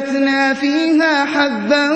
فَأَنبَتْنَا فِيهَا حَبًّا